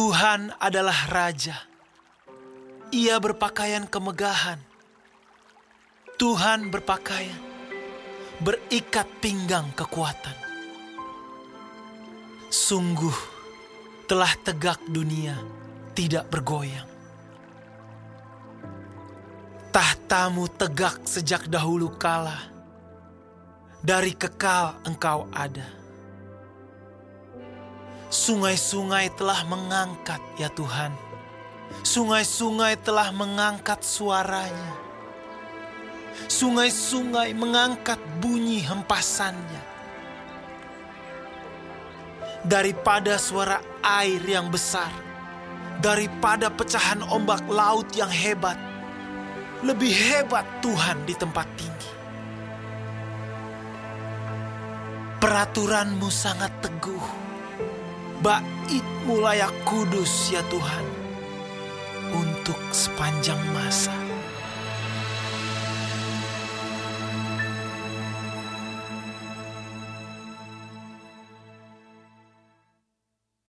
Tuhan adalah Raja. Ia berpakaian kemegahan. Tuhan berpakaian, berikat pinggang kekuatan. Sungguh telah tegak dunia, tidak bergoyang. Tahtamu tegak sejak dahulu kala. Dari kekal engkau ada. Sungai-sungai telah mengangkat ya Tuhan. Sungai-sungai telah mengangkat suaranya. Sungai-sungai mengangkat bunyi hempasannya. Daripada suara air yang besar, daripada pecahan ombak laut yang hebat, lebih hebat Tuhan di tempat tinggi. Peraturanmu sangat teguh. Baitmu layak kudus ya Tuhan. Untuk sepanjang masa.